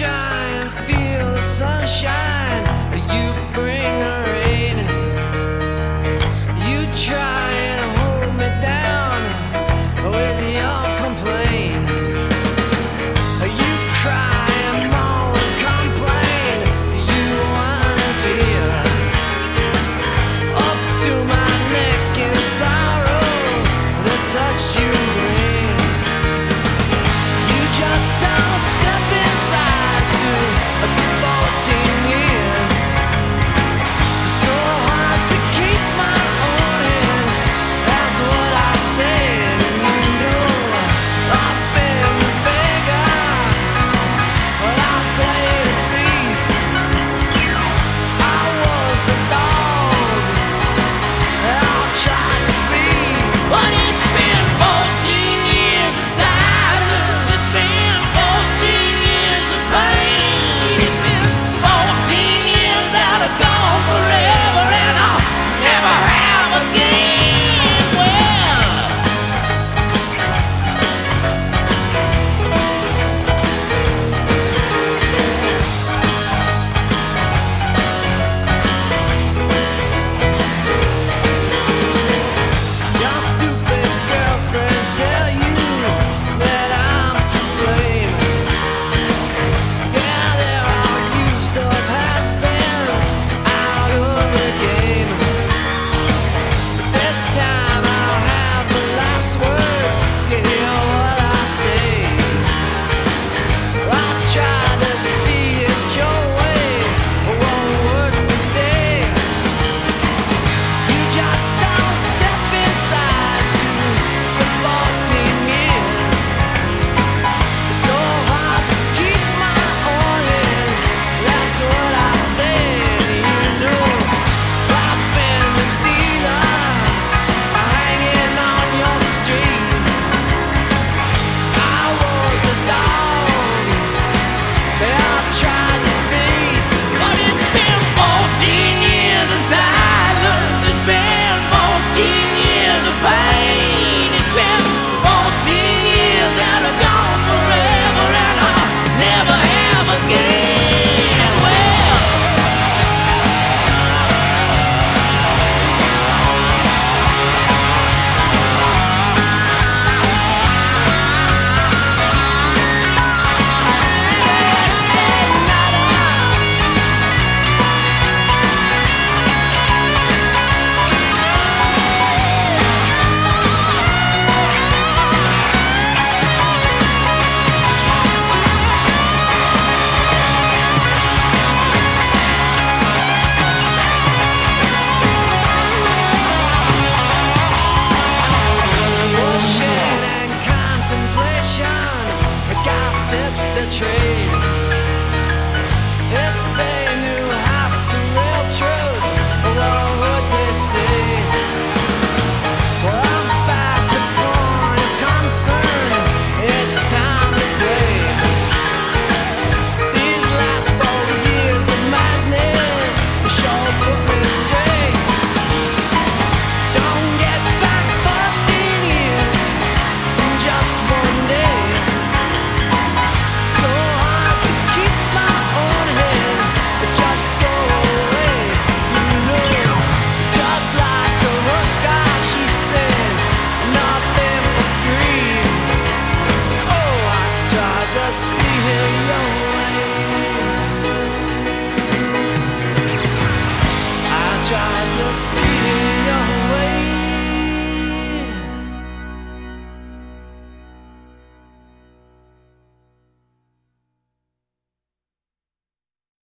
try feel the sunshine.